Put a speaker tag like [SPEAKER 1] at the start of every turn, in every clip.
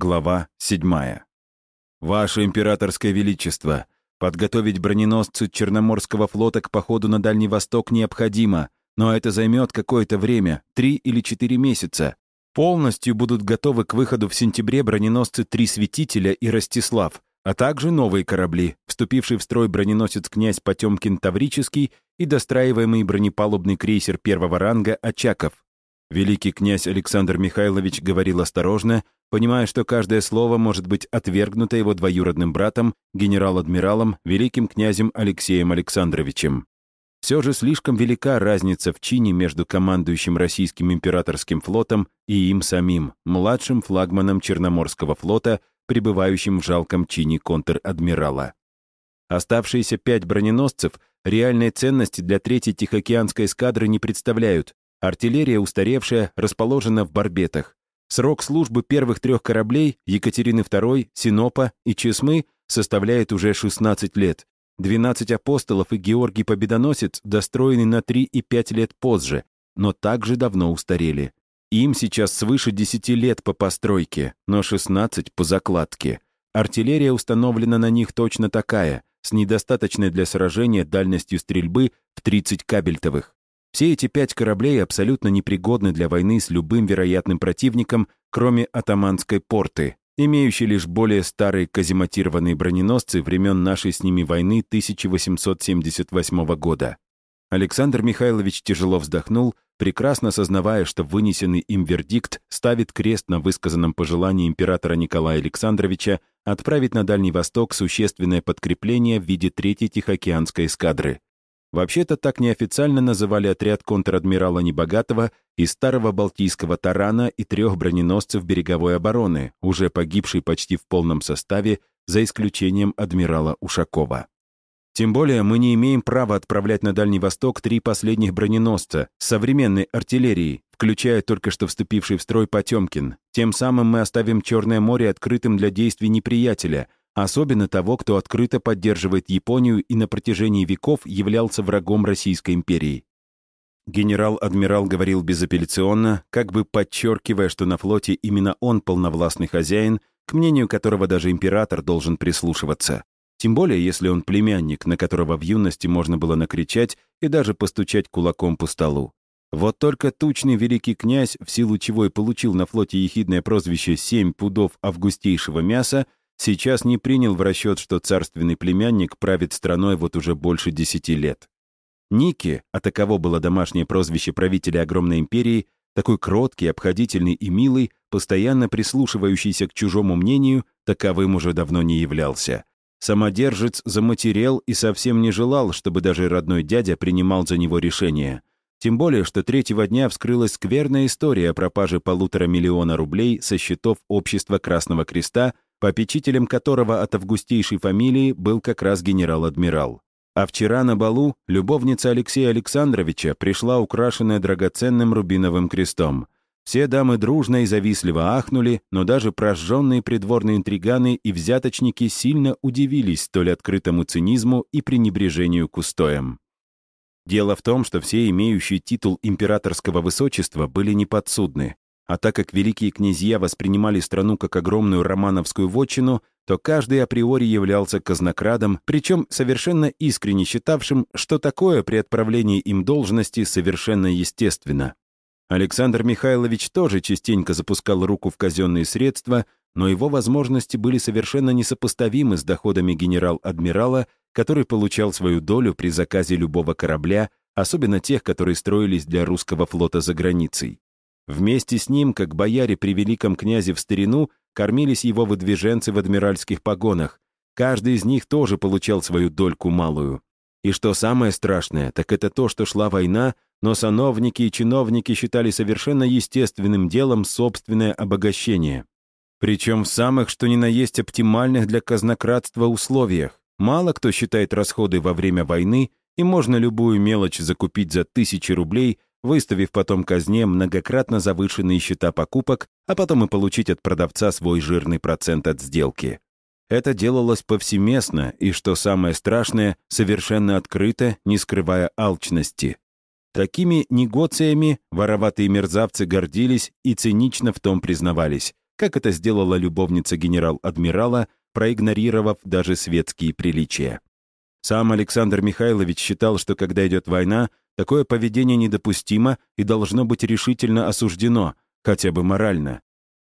[SPEAKER 1] Глава 7. «Ваше императорское величество, подготовить броненосцы Черноморского флота к походу на Дальний Восток необходимо, но это займет какое-то время, три или четыре месяца. Полностью будут готовы к выходу в сентябре броненосцы «Три Светителя» и «Ростислав», а также новые корабли, вступивший в строй броненосец «Князь Потемкин Таврический» и достраиваемый бронепалубный крейсер первого ранга «Очаков». Великий князь Александр Михайлович говорил осторожно, понимая, что каждое слово может быть отвергнуто его двоюродным братом, генерал-адмиралом, великим князем Алексеем Александровичем. Все же слишком велика разница в чине между командующим российским императорским флотом и им самим, младшим флагманом Черноморского флота, пребывающим в жалком чине контр-адмирала. Оставшиеся пять броненосцев реальной ценности для Третьей Тихоокеанской эскадры не представляют, Артиллерия устаревшая, расположена в барбетах. Срок службы первых трех кораблей Екатерины II, Синопа и Чесмы составляет уже 16 лет. 12 апостолов и Георгий Победоносец достроены на 3 и 5 лет позже, но также давно устарели. Им сейчас свыше 10 лет по постройке, но 16 по закладке. Артиллерия установлена на них точно такая, с недостаточной для сражения дальностью стрельбы в 30 кабельтовых. Все эти пять кораблей абсолютно непригодны для войны с любым вероятным противником, кроме атаманской порты, имеющей лишь более старые казематированные броненосцы времен нашей с ними войны 1878 года. Александр Михайлович тяжело вздохнул, прекрасно сознавая, что вынесенный им вердикт ставит крест на высказанном пожелании императора Николая Александровича отправить на Дальний Восток существенное подкрепление в виде Третьей Тихоокеанской эскадры. Вообще-то так неофициально называли отряд контр-адмирала Небогатого из старого Балтийского тарана и трех броненосцев береговой обороны, уже погибший почти в полном составе, за исключением адмирала Ушакова. Тем более мы не имеем права отправлять на Дальний Восток три последних броненосца с современной артиллерией, включая только что вступивший в строй Потемкин. Тем самым мы оставим Черное море открытым для действий неприятеля — особенно того, кто открыто поддерживает Японию и на протяжении веков являлся врагом Российской империи. Генерал-адмирал говорил безапелляционно, как бы подчеркивая, что на флоте именно он полновластный хозяин, к мнению которого даже император должен прислушиваться. Тем более, если он племянник, на которого в юности можно было накричать и даже постучать кулаком по столу. Вот только тучный великий князь, в силу чего и получил на флоте ехидное прозвище «семь пудов августейшего мяса», сейчас не принял в расчет, что царственный племянник правит страной вот уже больше десяти лет. Ники, а таково было домашнее прозвище правителя огромной империи, такой кроткий, обходительный и милый, постоянно прислушивающийся к чужому мнению, таковым уже давно не являлся. Самодержец заматерел и совсем не желал, чтобы даже родной дядя принимал за него решение. Тем более, что третьего дня вскрылась скверная история о пропаже полутора миллиона рублей со счетов Общества Красного Креста попечителем которого от августейшей фамилии был как раз генерал-адмирал. А вчера на балу любовница Алексея Александровича пришла украшенная драгоценным рубиновым крестом. Все дамы дружно и завистливо ахнули, но даже прожженные придворные интриганы и взяточники сильно удивились столь открытому цинизму и пренебрежению к устоям. Дело в том, что все имеющие титул императорского высочества были неподсудны, а так как великие князья воспринимали страну как огромную романовскую вотчину, то каждый априори являлся казнокрадом, причем совершенно искренне считавшим, что такое при отправлении им должности совершенно естественно. Александр Михайлович тоже частенько запускал руку в казенные средства, но его возможности были совершенно несопоставимы с доходами генерал-адмирала, который получал свою долю при заказе любого корабля, особенно тех, которые строились для русского флота за границей. Вместе с ним, как бояре при великом князе в старину, кормились его выдвиженцы в адмиральских погонах. Каждый из них тоже получал свою дольку малую. И что самое страшное, так это то, что шла война, но сановники и чиновники считали совершенно естественным делом собственное обогащение. Причем в самых, что ни на есть, оптимальных для казнократства условиях. Мало кто считает расходы во время войны, и можно любую мелочь закупить за тысячи рублей, выставив потом казне многократно завышенные счета покупок, а потом и получить от продавца свой жирный процент от сделки. Это делалось повсеместно и, что самое страшное, совершенно открыто, не скрывая алчности. Такими негоциями вороватые мерзавцы гордились и цинично в том признавались. как это сделала любовница генерал-адмирала, проигнорировав даже светские приличия. Сам Александр Михайлович считал, что когда идет война, такое поведение недопустимо и должно быть решительно осуждено, хотя бы морально.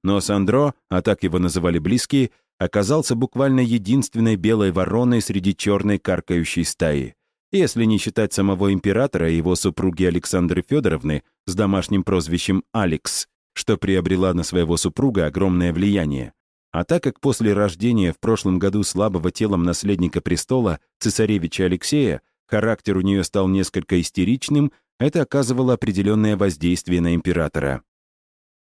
[SPEAKER 1] Но Сандро, а так его называли близкие, оказался буквально единственной белой вороной среди черной каркающей стаи. Если не считать самого императора и его супруги Александры Федоровны с домашним прозвищем «Алекс», что приобрела на своего супруга огромное влияние. А так как после рождения в прошлом году слабого телом наследника престола, цесаревича Алексея, характер у нее стал несколько истеричным, это оказывало определенное воздействие на императора.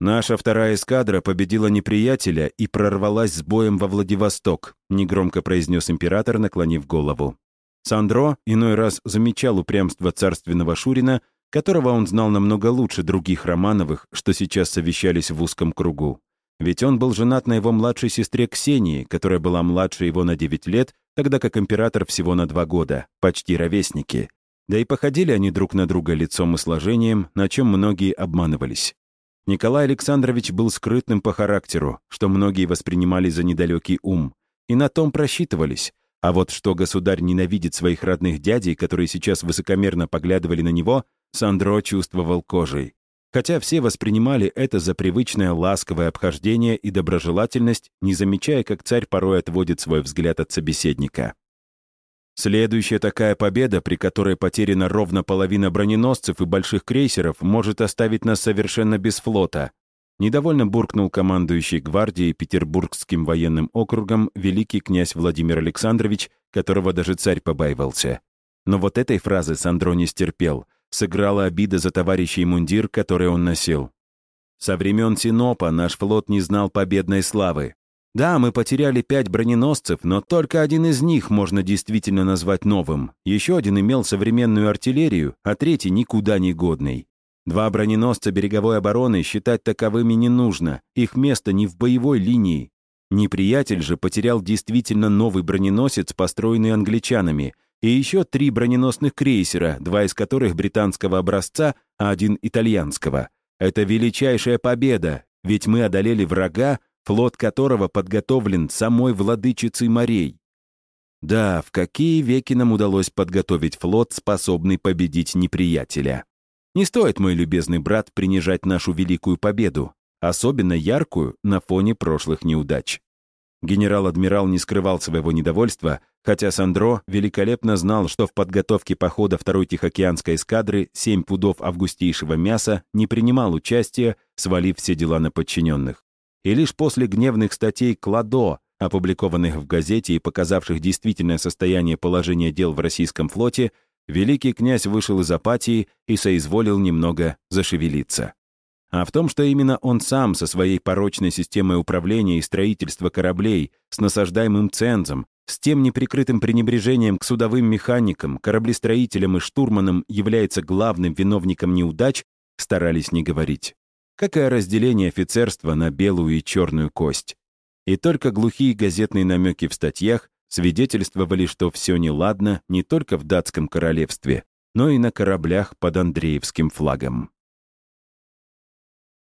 [SPEAKER 1] «Наша вторая эскадра победила неприятеля и прорвалась с боем во Владивосток», негромко произнес император, наклонив голову. Сандро иной раз замечал упрямство царственного Шурина, которого он знал намного лучше других Романовых, что сейчас совещались в узком кругу. Ведь он был женат на его младшей сестре Ксении, которая была младше его на 9 лет, тогда как император всего на 2 года, почти ровесники. Да и походили они друг на друга лицом и сложением, на чем многие обманывались. Николай Александрович был скрытным по характеру, что многие воспринимали за недалекий ум, и на том просчитывались. А вот что государь ненавидит своих родных дядей, которые сейчас высокомерно поглядывали на него, Сандро чувствовал кожей. Хотя все воспринимали это за привычное ласковое обхождение и доброжелательность, не замечая, как царь порой отводит свой взгляд от собеседника. Следующая такая победа, при которой потеряна ровно половина броненосцев и больших крейсеров, может оставить нас совершенно без флота. Недовольно буркнул командующий гвардией Петербургским военным округом великий князь Владимир Александрович, которого даже царь побаивался. Но вот этой фразы Сандро не стерпел. Сыграла обида за товарищей мундир, который он носил. Со времен Синопа наш флот не знал победной славы. Да, мы потеряли пять броненосцев, но только один из них можно действительно назвать новым. Еще один имел современную артиллерию, а третий никуда не годный. Два броненосца береговой обороны считать таковыми не нужно, их место не в боевой линии. Неприятель же потерял действительно новый броненосец, построенный англичанами, и еще три броненосных крейсера, два из которых британского образца, а один итальянского. Это величайшая победа, ведь мы одолели врага, флот которого подготовлен самой владычицей морей. Да, в какие веки нам удалось подготовить флот, способный победить неприятеля? Не стоит, мой любезный брат, принижать нашу великую победу, особенно яркую на фоне прошлых неудач. Генерал-адмирал не скрывал своего недовольства, хотя Сандро великолепно знал, что в подготовке похода второй Тихоокеанской эскадры семь пудов августейшего мяса не принимал участия, свалив все дела на подчиненных и лишь после гневных статей «Кладо», опубликованных в газете и показавших действительное состояние положения дел в российском флоте, великий князь вышел из апатии и соизволил немного зашевелиться. А в том, что именно он сам со своей порочной системой управления и строительства кораблей, с насаждаемым цензом, с тем неприкрытым пренебрежением к судовым механикам, кораблестроителям и штурманам является главным виновником неудач, старались не говорить как и о разделении офицерства на белую и черную кость. И только глухие газетные намеки в статьях свидетельствовали, что все неладно не только в датском королевстве, но и на кораблях под Андреевским флагом.